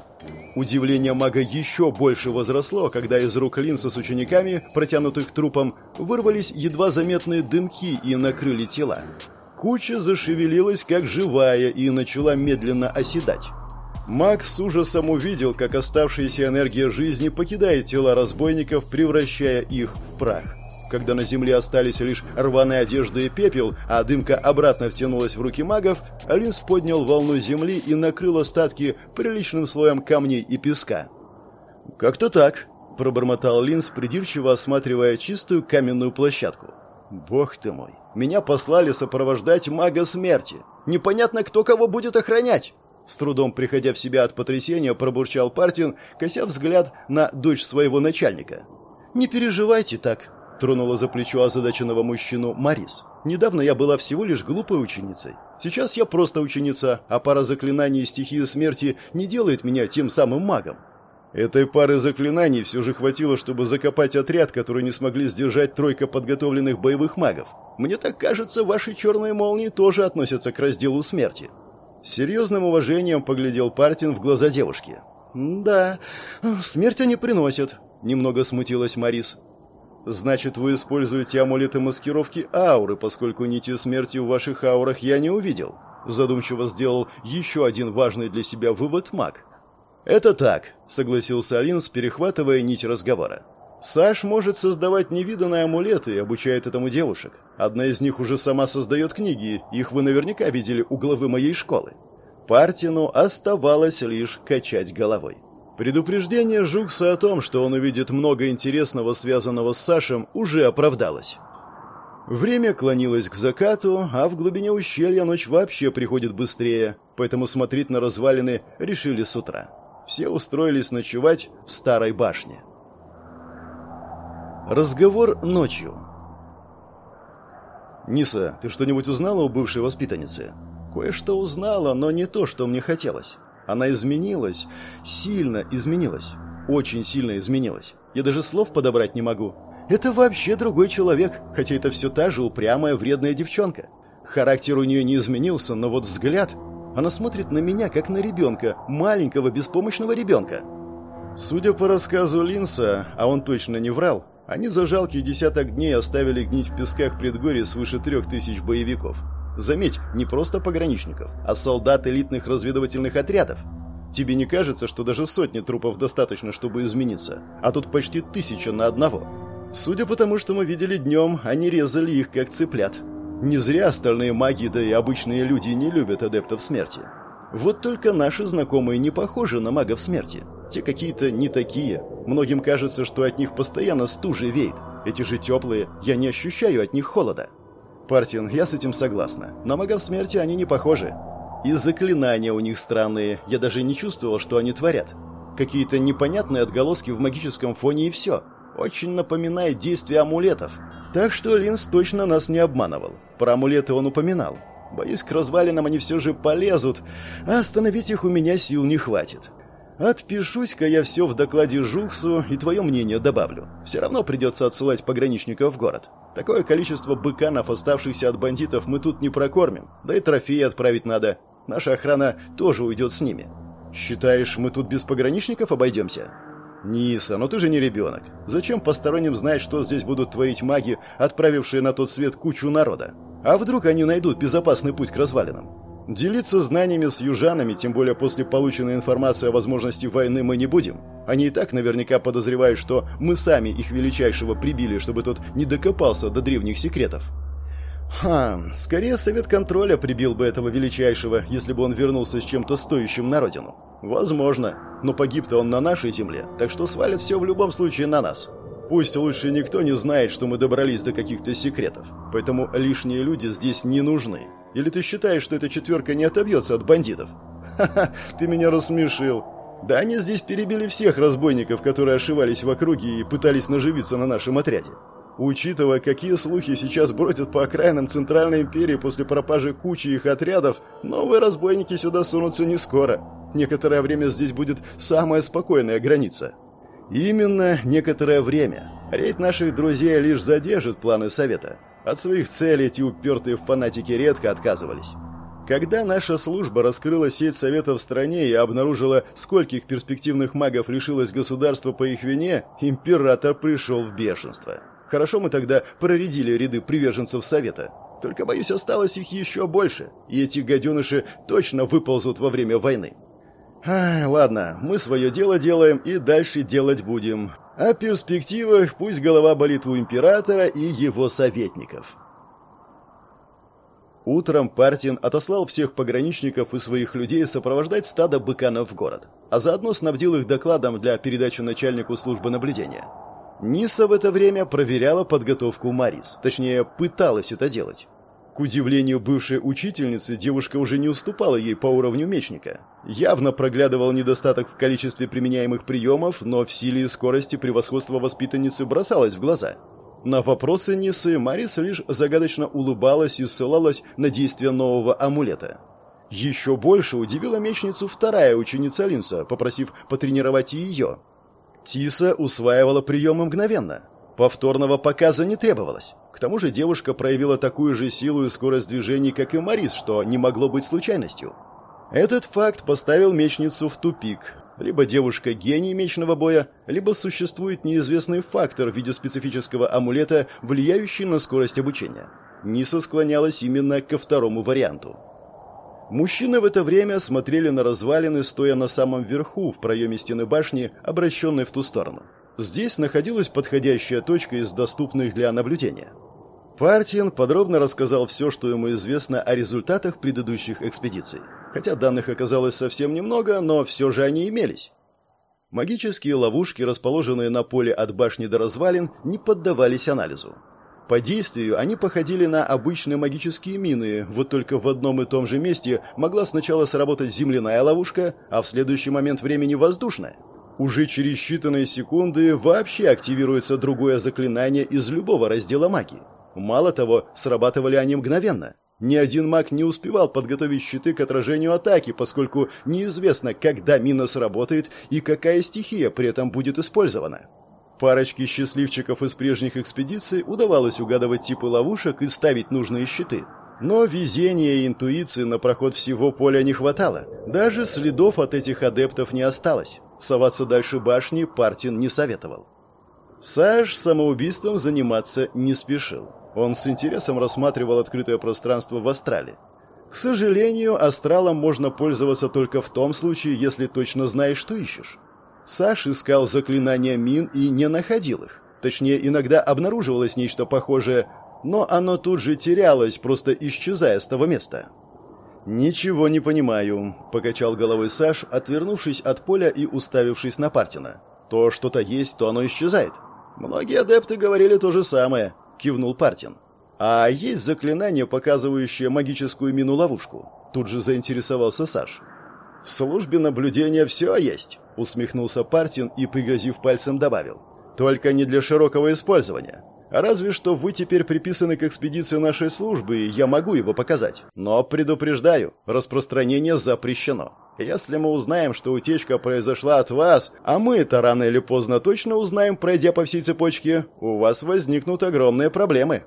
Удивление мага еще больше возросло, когда из рук Линса с учениками, протянутых трупом, вырвались едва заметные дымки и накрыли тела. Куча зашевелилась как живая и начала медленно оседать. Макс с ужасом увидел, как оставшаяся энергия жизни покидает тела разбойников, превращая их в прах. Когда на земле остались лишь рваные одежды и пепел, а дымка обратно втянулась в руки магов, Алинс поднял волну земли и накрыл остатки приличным слоем камней и песка. «Как-то так», — пробормотал Линс, придирчиво осматривая чистую каменную площадку. «Бог ты мой! Меня послали сопровождать мага смерти! Непонятно, кто кого будет охранять!» С трудом приходя в себя от потрясения, пробурчал Партин, кося взгляд на дочь своего начальника. «Не переживайте так», — тронула за плечо озадаченного мужчину Марис. «Недавно я была всего лишь глупой ученицей. Сейчас я просто ученица, а пара заклинаний и стихии смерти не делает меня тем самым магом. Этой пары заклинаний все же хватило, чтобы закопать отряд, который не смогли сдержать тройка подготовленных боевых магов. Мне так кажется, ваши черные молнии тоже относятся к разделу смерти. С серьезным уважением поглядел Партин в глаза девушки. «Да, смерть они приносят», — немного смутилась Марис. «Значит, вы используете амулеты маскировки ауры, поскольку нити смерти в ваших аурах я не увидел». Задумчиво сделал еще один важный для себя вывод маг. «Это так», — согласился Алинс, перехватывая нить разговора. «Саш может создавать невиданные амулеты и обучает этому девушек. Одна из них уже сама создает книги, их вы наверняка видели у главы моей школы. Партину оставалось лишь качать головой. Предупреждение Жукса о том, что он увидит много интересного, связанного с Сашем, уже оправдалось. Время клонилось к закату, а в глубине ущелья ночь вообще приходит быстрее, поэтому смотреть на развалины решили с утра все устроились ночевать в старой башне. Разговор ночью. «Ниса, ты что-нибудь узнала у бывшей воспитанницы?» «Кое-что узнала, но не то, что мне хотелось. Она изменилась, сильно изменилась, очень сильно изменилась. Я даже слов подобрать не могу. Это вообще другой человек, хотя это все та же упрямая, вредная девчонка. Характер у нее не изменился, но вот взгляд она смотрит на меня, как на ребенка, маленького беспомощного ребенка. Судя по рассказу Линса, а он точно не врал, они за жалкие десяток дней оставили гнить в песках предгорья свыше трех тысяч боевиков. Заметь, не просто пограничников, а солдат элитных разведывательных отрядов. Тебе не кажется, что даже сотни трупов достаточно, чтобы измениться? А тут почти тысяча на одного. Судя по тому, что мы видели днем, они резали их как цыплят. Не зря остальные маги, да и обычные люди не любят адептов смерти. Вот только наши знакомые не похожи на магов смерти. Те какие-то не такие. Многим кажется, что от них постоянно стужи веет. Эти же теплые, я не ощущаю от них холода. Партин, я с этим согласна. На магов смерти они не похожи. И заклинания у них странные. Я даже не чувствовал, что они творят. Какие-то непонятные отголоски в магическом фоне и все. Очень напоминает действие амулетов. Так что Линс точно нас не обманывал. Про амулеты он упоминал. Боюсь, к развалинам они все же полезут, а остановить их у меня сил не хватит. Отпишусь-ка я все в докладе Жухсу и твое мнение добавлю. Все равно придется отсылать пограничников в город. Такое количество быканов, оставшихся от бандитов, мы тут не прокормим. Да и трофеи отправить надо. Наша охрана тоже уйдет с ними. Считаешь, мы тут без пограничников обойдемся?» «Ниса, но ты же не ребенок. Зачем посторонним знать, что здесь будут творить маги, отправившие на тот свет кучу народа? А вдруг они найдут безопасный путь к развалинам? Делиться знаниями с южанами, тем более после полученной информации о возможности войны, мы не будем. Они и так наверняка подозревают, что мы сами их величайшего прибили, чтобы тот не докопался до древних секретов. Ха, скорее совет контроля прибил бы этого величайшего, если бы он вернулся с чем-то стоящим на родину. Возможно, но погиб-то он на нашей земле, так что свалит все в любом случае на нас. Пусть лучше никто не знает, что мы добрались до каких-то секретов, поэтому лишние люди здесь не нужны. Или ты считаешь, что эта четверка не отобьется от бандитов? Ха-ха, ты меня рассмешил. Да они здесь перебили всех разбойников, которые ошивались в округе и пытались наживиться на нашем отряде. Учитывая, какие слухи сейчас бродят по окраинам Центральной империи после пропажи кучи их отрядов, новые разбойники сюда сунутся не скоро. Некоторое время здесь будет самая спокойная граница. Именно некоторое время. Рейд наших друзей лишь задержит планы Совета. От своих целей эти упертые фанатики редко отказывались. Когда наша служба раскрыла сеть советов в стране и обнаружила, скольких перспективных магов лишилось государство по их вине, император пришел в бешенство. Хорошо мы тогда проредили ряды приверженцев совета. Только, боюсь, осталось их еще больше, и эти гаденыши точно выползут во время войны. А, ладно, мы свое дело делаем и дальше делать будем. О перспективах пусть голова болит у императора и его советников. Утром Партин отослал всех пограничников и своих людей сопровождать стадо быканов в город, а заодно снабдил их докладом для передачи начальнику службы наблюдения. Ниса в это время проверяла подготовку Марис, точнее, пыталась это делать. К удивлению бывшей учительницы, девушка уже не уступала ей по уровню мечника. Явно проглядывал недостаток в количестве применяемых приемов, но в силе и скорости превосходство воспитанницы бросалось в глаза – на вопросы Нисы Марис лишь загадочно улыбалась и ссылалась на действие нового амулета. Еще больше удивила мечницу вторая ученица Линса, попросив потренировать и ее. Тиса усваивала приемы мгновенно. Повторного показа не требовалось. К тому же девушка проявила такую же силу и скорость движений, как и Марис, что не могло быть случайностью. Этот факт поставил мечницу в тупик, либо девушка гений мечного боя, либо существует неизвестный фактор в виде специфического амулета, влияющий на скорость обучения. Ниса склонялась именно ко второму варианту. Мужчины в это время смотрели на развалины, стоя на самом верху в проеме стены башни, обращенной в ту сторону. Здесь находилась подходящая точка из доступных для наблюдения. Партиен подробно рассказал все, что ему известно о результатах предыдущих экспедиций. Хотя данных оказалось совсем немного, но все же они имелись. Магические ловушки, расположенные на поле от башни до развалин, не поддавались анализу. По действию они походили на обычные магические мины, вот только в одном и том же месте могла сначала сработать земляная ловушка, а в следующий момент времени воздушная. Уже через считанные секунды вообще активируется другое заклинание из любого раздела магии. Мало того, срабатывали они мгновенно. Ни один маг не успевал подготовить щиты к отражению атаки, поскольку неизвестно, когда мина сработает и какая стихия при этом будет использована. Парочке счастливчиков из прежних экспедиций удавалось угадывать типы ловушек и ставить нужные щиты. Но везения и интуиции на проход всего поля не хватало. Даже следов от этих адептов не осталось. Соваться дальше башни Партин не советовал. Саш самоубийством заниматься не спешил. Он с интересом рассматривал открытое пространство в астрале. К сожалению, астралом можно пользоваться только в том случае, если точно знаешь, что ищешь. Саш искал заклинания мин и не находил их. Точнее, иногда обнаруживалось нечто похожее, но оно тут же терялось, просто исчезая с того места. «Ничего не понимаю», — покачал головой Саш, отвернувшись от поля и уставившись на Партина. «То что-то есть, то оно исчезает». Многие адепты говорили то же самое кивнул Партин. А есть заклинание, показывающее магическую мину-ловушку? Тут же заинтересовался Саш. В службе наблюдения все есть, усмехнулся Партин и, пригрозив пальцем, добавил. Только не для широкого использования. Разве что вы теперь приписаны к экспедиции нашей службы, и я могу его показать. Но предупреждаю, распространение запрещено. Если мы узнаем, что утечка произошла от вас, а мы это рано или поздно точно узнаем, пройдя по всей цепочке, у вас возникнут огромные проблемы.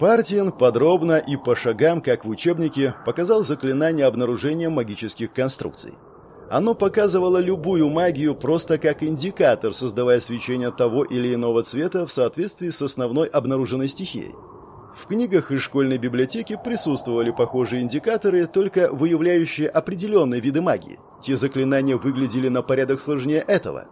Партиен подробно и по шагам, как в учебнике, показал заклинание обнаружения магических конструкций. Оно показывало любую магию просто как индикатор, создавая свечение того или иного цвета в соответствии с основной обнаруженной стихией. В книгах из школьной библиотеки присутствовали похожие индикаторы, только выявляющие определенные виды магии. Те заклинания выглядели на порядок сложнее этого.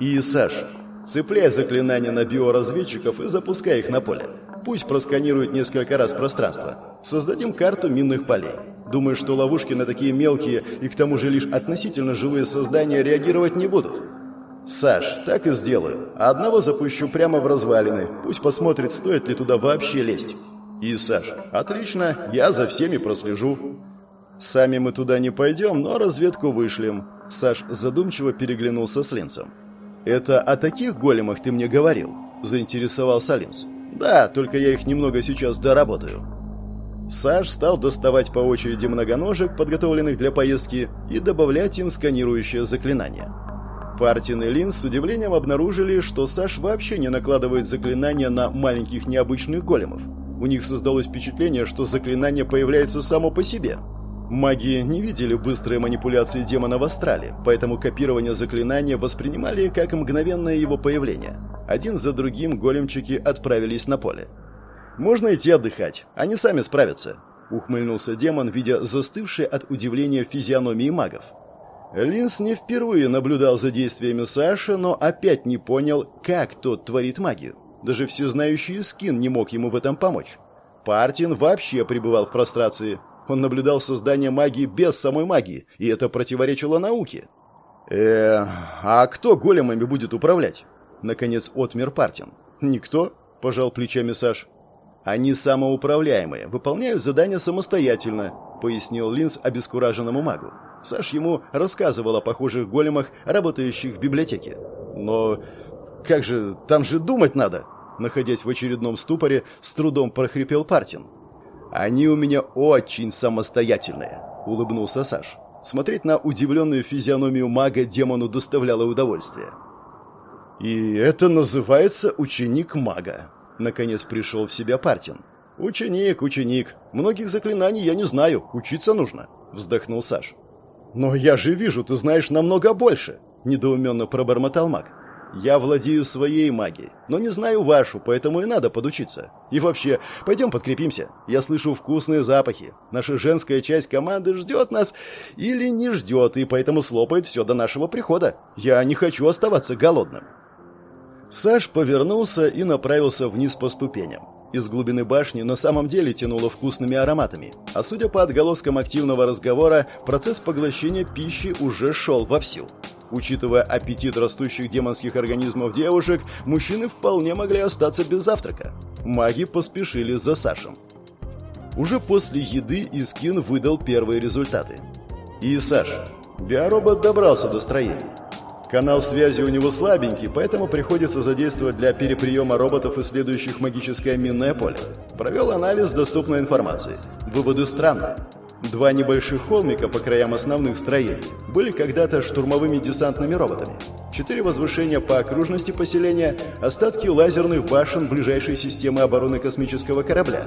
И, Саш, цепляй заклинания на биоразведчиков и запускай их на поле. Пусть просканируют несколько раз пространство. Создадим карту минных полей. Думаю, что ловушки на такие мелкие и к тому же лишь относительно живые создания реагировать не будут. Саш, так и сделаю. Одного запущу прямо в развалины. Пусть посмотрит, стоит ли туда вообще лезть. И, Саш, отлично, я за всеми прослежу. Сами мы туда не пойдем, но разведку вышлем. Саш задумчиво переглянулся с Линсом. Это о таких големах ты мне говорил? Заинтересовался Линс. Да, только я их немного сейчас доработаю. Саш стал доставать по очереди многоножек, подготовленных для поездки, и добавлять им сканирующее заклинание. Партин и Лин с удивлением обнаружили, что Саш вообще не накладывает заклинания на маленьких необычных големов. У них создалось впечатление, что заклинание появляется само по себе. Маги не видели быстрые манипуляции демона в астрале, поэтому копирование заклинания воспринимали как мгновенное его появление. Один за другим големчики отправились на поле. «Можно идти отдыхать, они сами справятся», — ухмыльнулся демон, видя застывшие от удивления физиономии магов. Линс не впервые наблюдал за действиями Саши, но опять не понял, как тот творит магию. Даже всезнающий Скин не мог ему в этом помочь. Партин вообще пребывал в прострации. Он наблюдал создание магии без самой магии, и это противоречило науке. э а кто големами будет управлять?» Наконец отмер Партин. «Никто?» – пожал плечами Саш. «Они самоуправляемые, выполняют задания самостоятельно», — пояснил Линз обескураженному магу. Саш ему рассказывал о похожих големах, работающих в библиотеке. «Но как же, там же думать надо!» Находясь в очередном ступоре, с трудом прохрипел Партин. «Они у меня очень самостоятельные», — улыбнулся Саш. Смотреть на удивленную физиономию мага демону доставляло удовольствие. «И это называется ученик мага», Наконец пришел в себя Партин. «Ученик, ученик. Многих заклинаний я не знаю. Учиться нужно», — вздохнул Саш. «Но я же вижу, ты знаешь намного больше», — недоуменно пробормотал маг. «Я владею своей магией, но не знаю вашу, поэтому и надо подучиться. И вообще, пойдем подкрепимся. Я слышу вкусные запахи. Наша женская часть команды ждет нас или не ждет, и поэтому слопает все до нашего прихода. Я не хочу оставаться голодным». Саш повернулся и направился вниз по ступеням. Из глубины башни на самом деле тянуло вкусными ароматами, а судя по отголоскам активного разговора, процесс поглощения пищи уже шел вовсю. Учитывая аппетит растущих демонских организмов девушек, мужчины вполне могли остаться без завтрака. Маги поспешили за Сашем. Уже после еды Искин выдал первые результаты. И Саш, биоробот добрался до строения. Канал связи у него слабенький, поэтому приходится задействовать для переприема роботов, исследующих магическое минное поле. Провел анализ доступной информации. Выводы странные. Два небольших холмика по краям основных строений были когда-то штурмовыми десантными роботами. Четыре возвышения по окружности поселения – остатки лазерных башен ближайшей системы обороны космического корабля.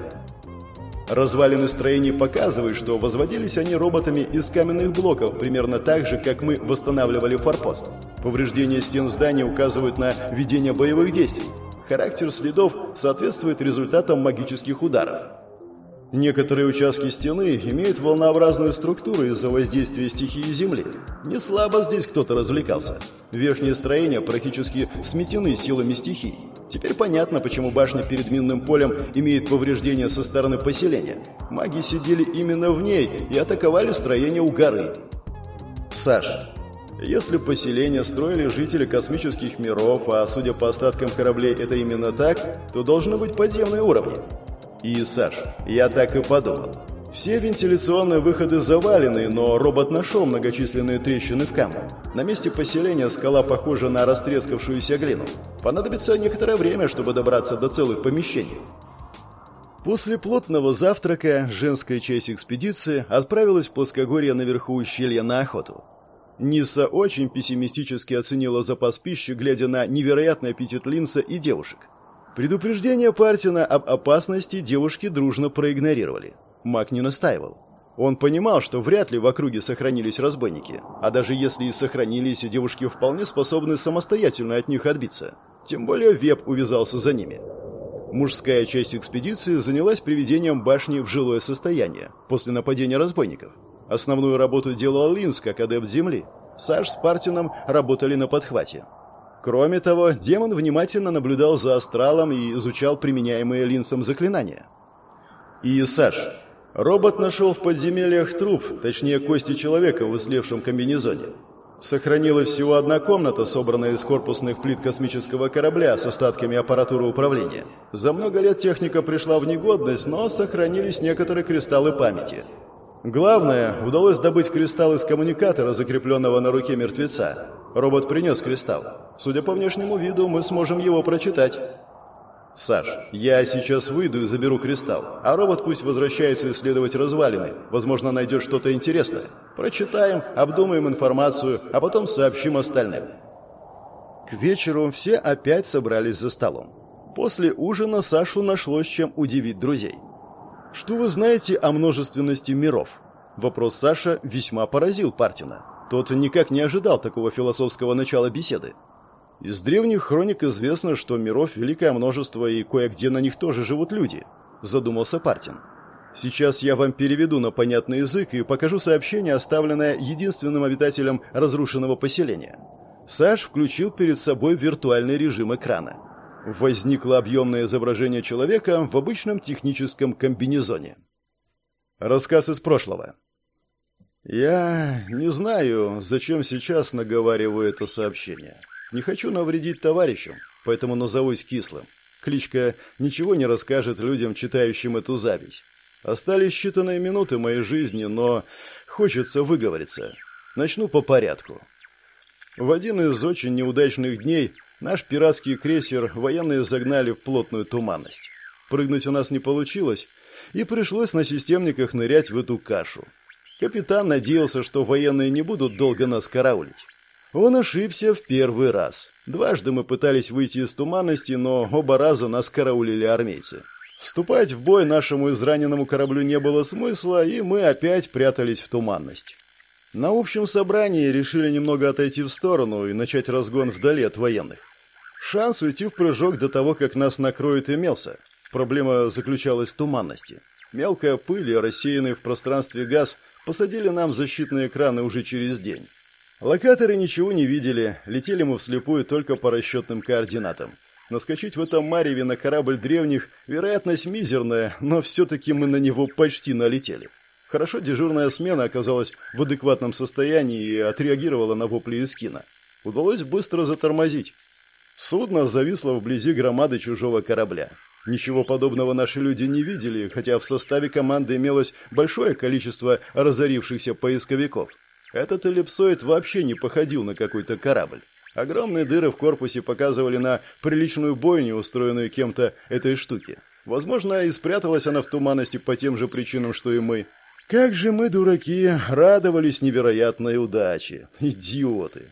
Развалины строений показывают, что возводились они роботами из каменных блоков, примерно так же, как мы восстанавливали форпост. Повреждения стен здания указывают на ведение боевых действий. Характер следов соответствует результатам магических ударов. Некоторые участки стены имеют волнообразную структуру из-за воздействия стихии Земли. Не слабо здесь кто-то развлекался. Верхние строения практически сметены силами стихий. Теперь понятно, почему башня перед минным полем имеет повреждения со стороны поселения. Маги сидели именно в ней и атаковали строение у горы. Саш, если поселение строили жители космических миров, а судя по остаткам кораблей это именно так, то должны быть подземные уровни. И, Саш, я так и подумал. Все вентиляционные выходы завалены, но робот нашел многочисленные трещины в камне. На месте поселения скала похожа на растрескавшуюся глину. Понадобится некоторое время, чтобы добраться до целых помещений. После плотного завтрака женская часть экспедиции отправилась в плоскогорье наверху ущелья на охоту. Ниса очень пессимистически оценила запас пищи, глядя на невероятный аппетит Линса и девушек. Предупреждение Партина об опасности девушки дружно проигнорировали. Маг не настаивал. Он понимал, что вряд ли в округе сохранились разбойники, а даже если и сохранились, девушки вполне способны самостоятельно от них отбиться. Тем более Веб увязался за ними. Мужская часть экспедиции занялась приведением башни в жилое состояние после нападения разбойников. Основную работу делал Линс, как адепт Земли. Саш с Партином работали на подхвате. Кроме того, демон внимательно наблюдал за астралом и изучал применяемые Линсом заклинания. И Саш. Робот нашел в подземельях труп, точнее кости человека в ислевшем комбинезоне. Сохранилась всего одна комната, собранная из корпусных плит космического корабля с остатками аппаратуры управления. За много лет техника пришла в негодность, но сохранились некоторые кристаллы памяти. Главное, удалось добыть кристалл из коммуникатора, закрепленного на руке мертвеца. Робот принес кристалл. Судя по внешнему виду, мы сможем его прочитать. «Саш, я сейчас выйду и заберу кристалл, а робот пусть возвращается исследовать развалины. Возможно, найдет что-то интересное. Прочитаем, обдумаем информацию, а потом сообщим остальным». К вечеру все опять собрались за столом. После ужина Сашу нашлось чем удивить друзей. «Что вы знаете о множественности миров?» Вопрос Саша весьма поразил Партина. Тот никак не ожидал такого философского начала беседы. Из древних хроник известно, что миров великое множество и кое-где на них тоже живут люди, задумался Партин. Сейчас я вам переведу на понятный язык и покажу сообщение, оставленное единственным обитателем разрушенного поселения. Саш включил перед собой виртуальный режим экрана. Возникло объемное изображение человека в обычном техническом комбинезоне. Рассказ из прошлого. Я не знаю, зачем сейчас наговариваю это сообщение. Не хочу навредить товарищам, поэтому назовусь кислым. Кличка ничего не расскажет людям, читающим эту запись. Остались считанные минуты моей жизни, но хочется выговориться. Начну по порядку. В один из очень неудачных дней наш пиратский крейсер военные загнали в плотную туманность. Прыгнуть у нас не получилось, и пришлось на системниках нырять в эту кашу. Капитан надеялся, что военные не будут долго нас караулить. Он ошибся в первый раз. Дважды мы пытались выйти из туманности, но оба раза нас караулили армейцы. Вступать в бой нашему израненному кораблю не было смысла, и мы опять прятались в туманность. На общем собрании решили немного отойти в сторону и начать разгон вдали от военных. Шанс уйти в прыжок до того, как нас накроет, имелся. Проблема заключалась в туманности. Мелкая пыль и рассеянный в пространстве газ посадили нам защитные экраны уже через день. Локаторы ничего не видели, летели мы вслепую только по расчетным координатам. Наскочить в этом мареве на корабль древних вероятность мизерная, но все-таки мы на него почти налетели. Хорошо дежурная смена оказалась в адекватном состоянии и отреагировала на вопли Искина. Удалось быстро затормозить. Судно зависло вблизи громады чужого корабля. Ничего подобного наши люди не видели, хотя в составе команды имелось большое количество разорившихся поисковиков. Этот эллипсоид вообще не походил на какой-то корабль. Огромные дыры в корпусе показывали на приличную бойню, устроенную кем-то этой штуки. Возможно, и спряталась она в туманности по тем же причинам, что и мы. Как же мы, дураки, радовались невероятной удаче. Идиоты.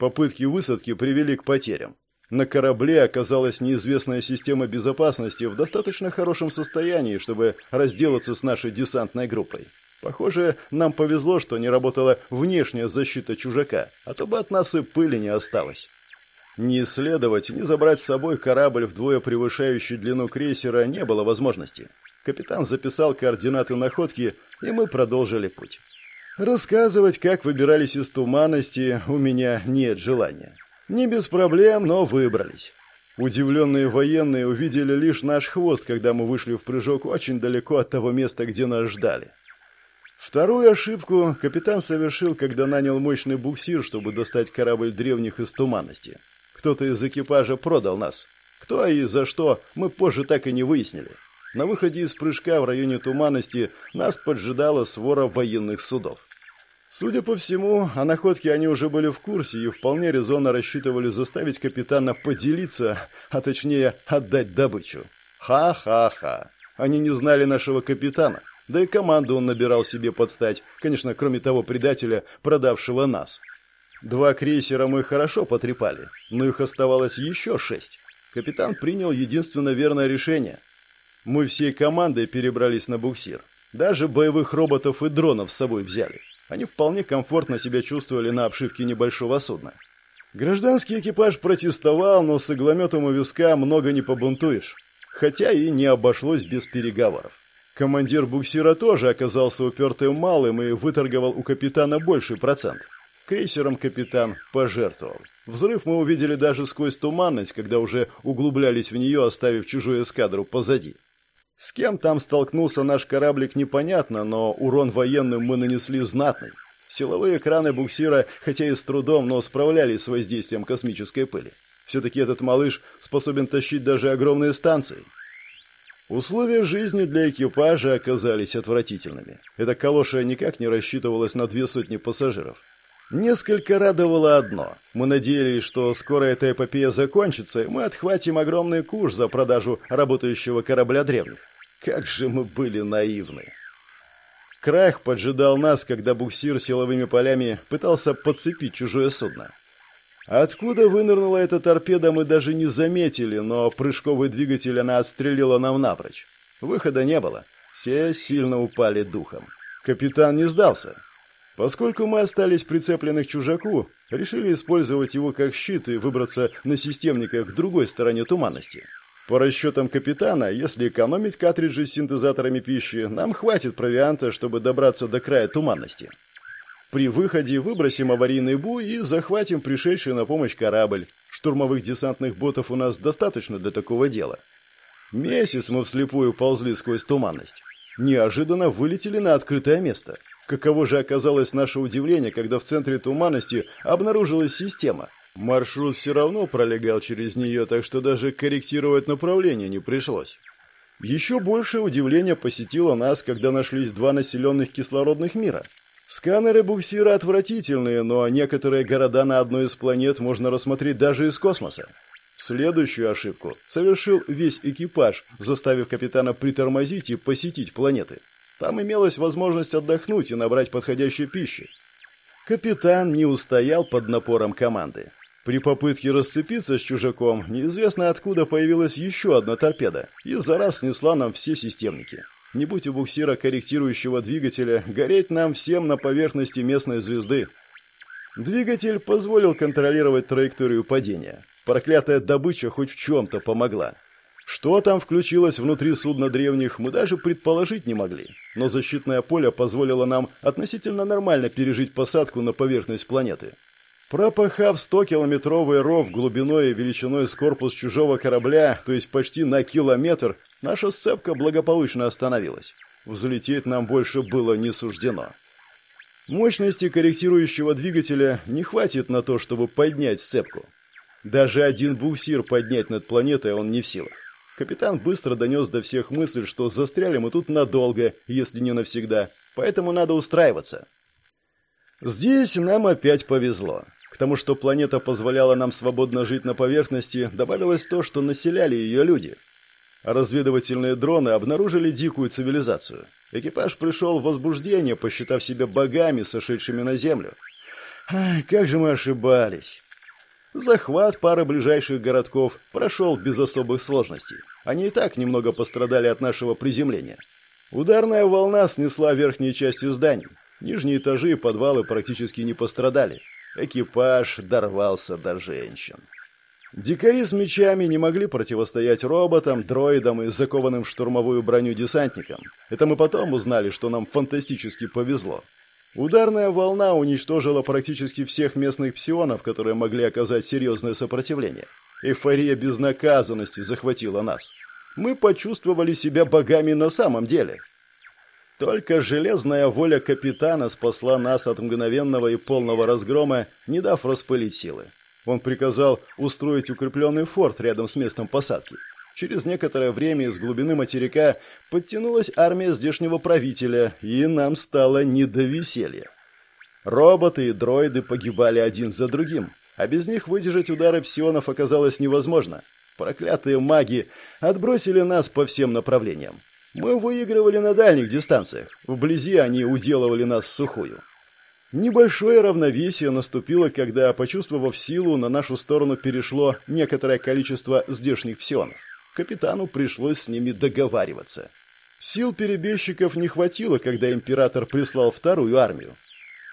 Попытки высадки привели к потерям. На корабле оказалась неизвестная система безопасности в достаточно хорошем состоянии, чтобы разделаться с нашей десантной группой. Похоже, нам повезло, что не работала внешняя защита чужака, а то бы от нас и пыли не осталось. Ни исследовать, ни забрать с собой корабль, вдвое превышающий длину крейсера, не было возможности. Капитан записал координаты находки, и мы продолжили путь. Рассказывать, как выбирались из туманности, у меня нет желания. Не без проблем, но выбрались. Удивленные военные увидели лишь наш хвост, когда мы вышли в прыжок очень далеко от того места, где нас ждали. Вторую ошибку капитан совершил, когда нанял мощный буксир, чтобы достать корабль древних из туманности. Кто-то из экипажа продал нас. Кто и за что, мы позже так и не выяснили. На выходе из прыжка в районе туманности нас поджидала свора военных судов. Судя по всему, о находке они уже были в курсе и вполне резонно рассчитывали заставить капитана поделиться, а точнее отдать добычу. Ха-ха-ха. Они не знали нашего капитана. Да и команду он набирал себе под стать, конечно, кроме того предателя, продавшего нас. Два крейсера мы хорошо потрепали, но их оставалось еще шесть. Капитан принял единственно верное решение. Мы всей командой перебрались на буксир. Даже боевых роботов и дронов с собой взяли. Они вполне комфортно себя чувствовали на обшивке небольшого судна. Гражданский экипаж протестовал, но с иглометом у виска много не побунтуешь. хотя и не обошлось без переговоров. Командир буксира тоже оказался упертым малым и выторговал у капитана больший процент. Крейсером капитан пожертвовал. Взрыв мы увидели даже сквозь туманность, когда уже углублялись в нее, оставив чужую эскадру позади. С кем там столкнулся наш кораблик, непонятно, но урон военным мы нанесли знатный. Силовые экраны буксира, хотя и с трудом, но справлялись с воздействием космической пыли. Все-таки этот малыш способен тащить даже огромные станции. Условия жизни для экипажа оказались отвратительными. Эта калоша никак не рассчитывалась на две сотни пассажиров. Несколько радовало одно. Мы надеялись, что скоро эта эпопея закончится, и мы отхватим огромный куш за продажу работающего корабля древних. Как же мы были наивны. Крах поджидал нас, когда буксир силовыми полями пытался подцепить чужое судно. Откуда вынырнула эта торпеда, мы даже не заметили, но прыжковый двигатель она отстрелила нам напрочь. Выхода не было. Все сильно упали духом. Капитан не сдался. Поскольку мы остались прицеплены к чужаку, решили использовать его как щит и выбраться на системниках к другой стороне туманности. По расчетам капитана, если экономить картриджи с синтезаторами пищи, нам хватит провианта, чтобы добраться до края туманности. При выходе выбросим аварийный буй и захватим пришедший на помощь корабль. Штурмовых десантных ботов у нас достаточно для такого дела. Месяц мы вслепую ползли сквозь туманность. Неожиданно вылетели на открытое место – Каково же оказалось наше удивление, когда в центре туманности обнаружилась система. Маршрут все равно пролегал через нее, так что даже корректировать направление не пришлось. Еще большее удивление посетило нас, когда нашлись два населенных кислородных мира. Сканеры буксира отвратительные, но некоторые города на одной из планет можно рассмотреть даже из космоса. Следующую ошибку совершил весь экипаж, заставив капитана притормозить и посетить планеты. Там имелась возможность отдохнуть и набрать подходящей пищи. Капитан не устоял под напором команды. При попытке расцепиться с чужаком неизвестно откуда появилась еще одна торпеда и за раз снесла нам все системники. Не будь у буксира корректирующего двигателя, гореть нам всем на поверхности местной звезды. Двигатель позволил контролировать траекторию падения. Проклятая добыча хоть в чем-то помогла. Что там включилось внутри судна древних, мы даже предположить не могли. Но защитное поле позволило нам относительно нормально пережить посадку на поверхность планеты. Пропахав 100-километровый ров глубиной и величиной с корпус чужого корабля, то есть почти на километр, наша сцепка благополучно остановилась. Взлететь нам больше было не суждено. Мощности корректирующего двигателя не хватит на то, чтобы поднять сцепку. Даже один буксир поднять над планетой он не в силах. Капитан быстро донес до всех мысль, что застряли мы тут надолго, если не навсегда, поэтому надо устраиваться. Здесь нам опять повезло. К тому, что планета позволяла нам свободно жить на поверхности, добавилось то, что населяли ее люди. разведывательные дроны обнаружили дикую цивилизацию. Экипаж пришел в возбуждение, посчитав себя богами, сошедшими на Землю. Ай, как же мы ошибались. Захват пары ближайших городков прошел без особых сложностей. Они и так немного пострадали от нашего приземления. Ударная волна снесла верхние части зданий. Нижние этажи и подвалы практически не пострадали. Экипаж дорвался до женщин. Дикари с мечами не могли противостоять роботам, дроидам и закованным в штурмовую броню десантникам. Это мы потом узнали, что нам фантастически повезло. Ударная волна уничтожила практически всех местных псионов, которые могли оказать серьезное сопротивление. Эйфория безнаказанности захватила нас. Мы почувствовали себя богами на самом деле. Только железная воля капитана спасла нас от мгновенного и полного разгрома, не дав распылить силы. Он приказал устроить укрепленный форт рядом с местом посадки. Через некоторое время из глубины материка подтянулась армия здешнего правителя, и нам стало не до веселья. Роботы и дроиды погибали один за другим, а без них выдержать удары псионов оказалось невозможно. Проклятые маги отбросили нас по всем направлениям. Мы выигрывали на дальних дистанциях, вблизи они уделывали нас сухую. Небольшое равновесие наступило, когда, почувствовав силу, на нашу сторону перешло некоторое количество здешних псионов. Капитану пришлось с ними договариваться. Сил перебежчиков не хватило, когда император прислал вторую армию.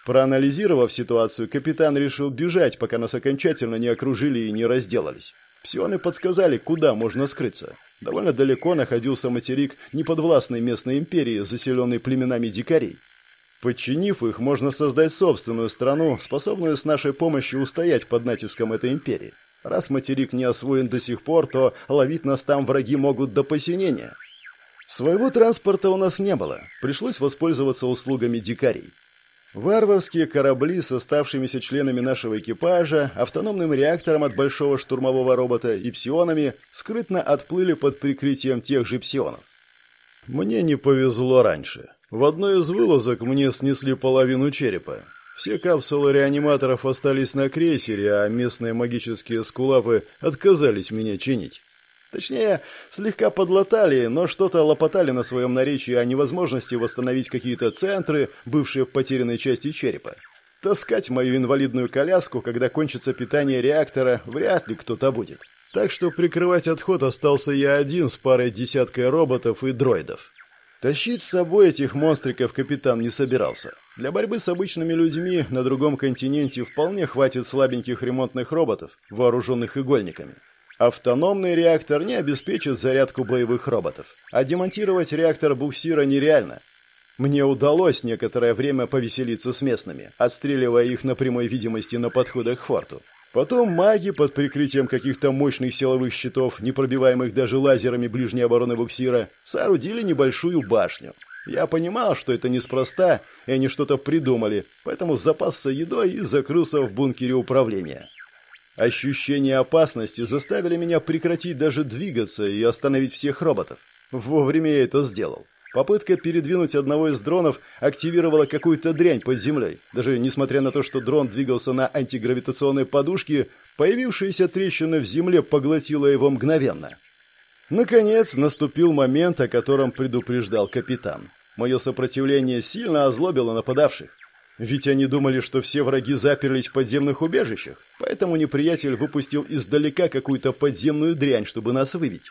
Проанализировав ситуацию, капитан решил бежать, пока нас окончательно не окружили и не разделались. Псионы подсказали, куда можно скрыться. Довольно далеко находился материк неподвластной местной империи, заселенной племенами дикарей. Подчинив их, можно создать собственную страну, способную с нашей помощью устоять под натиском этой империи. Раз материк не освоен до сих пор, то ловить нас там враги могут до посинения. Своего транспорта у нас не было, пришлось воспользоваться услугами дикарей. Варварские корабли с оставшимися членами нашего экипажа, автономным реактором от большого штурмового робота и псионами скрытно отплыли под прикрытием тех же псионов. Мне не повезло раньше. В одной из вылазок мне снесли половину черепа. Все капсулы реаниматоров остались на крейсере, а местные магические скулапы отказались меня чинить. Точнее, слегка подлатали, но что-то лопотали на своем наречии о невозможности восстановить какие-то центры, бывшие в потерянной части черепа. Таскать мою инвалидную коляску, когда кончится питание реактора, вряд ли кто-то будет. Так что прикрывать отход остался я один с парой десяткой роботов и дроидов. Тащить с собой этих монстриков капитан не собирался. Для борьбы с обычными людьми на другом континенте вполне хватит слабеньких ремонтных роботов, вооруженных игольниками. Автономный реактор не обеспечит зарядку боевых роботов, а демонтировать реактор буксира нереально. Мне удалось некоторое время повеселиться с местными, отстреливая их на прямой видимости на подходах к форту. Потом маги под прикрытием каких-то мощных силовых щитов, не пробиваемых даже лазерами ближней обороны буксира, соорудили небольшую башню. Я понимал, что это неспроста, и они что-то придумали, поэтому запасся едой и закрылся в бункере управления. Ощущение опасности заставили меня прекратить даже двигаться и остановить всех роботов. Вовремя я это сделал. Попытка передвинуть одного из дронов активировала какую-то дрянь под землей. Даже несмотря на то, что дрон двигался на антигравитационной подушке, появившаяся трещина в земле поглотила его мгновенно. Наконец, наступил момент, о котором предупреждал капитан. Мое сопротивление сильно озлобило нападавших. Ведь они думали, что все враги заперлись в подземных убежищах, поэтому неприятель выпустил издалека какую-то подземную дрянь, чтобы нас выбить.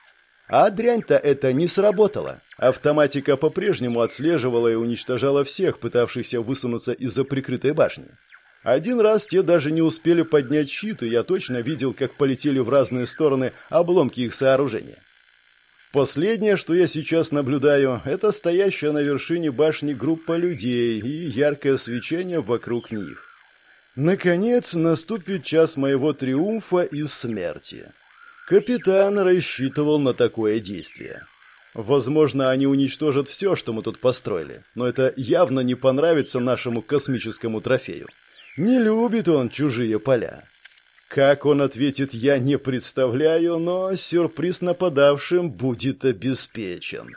А дрянь-то это не сработало. Автоматика по-прежнему отслеживала и уничтожала всех, пытавшихся высунуться из-за прикрытой башни. Один раз те даже не успели поднять щит, и я точно видел, как полетели в разные стороны обломки их сооружения. Последнее, что я сейчас наблюдаю, это стоящая на вершине башни группа людей и яркое свечение вокруг них. Наконец наступит час моего триумфа и смерти. Капитан рассчитывал на такое действие. Возможно, они уничтожат все, что мы тут построили, но это явно не понравится нашему космическому трофею. Не любит он чужие поля. Как он ответит, я не представляю, но сюрприз нападавшим будет обеспечен.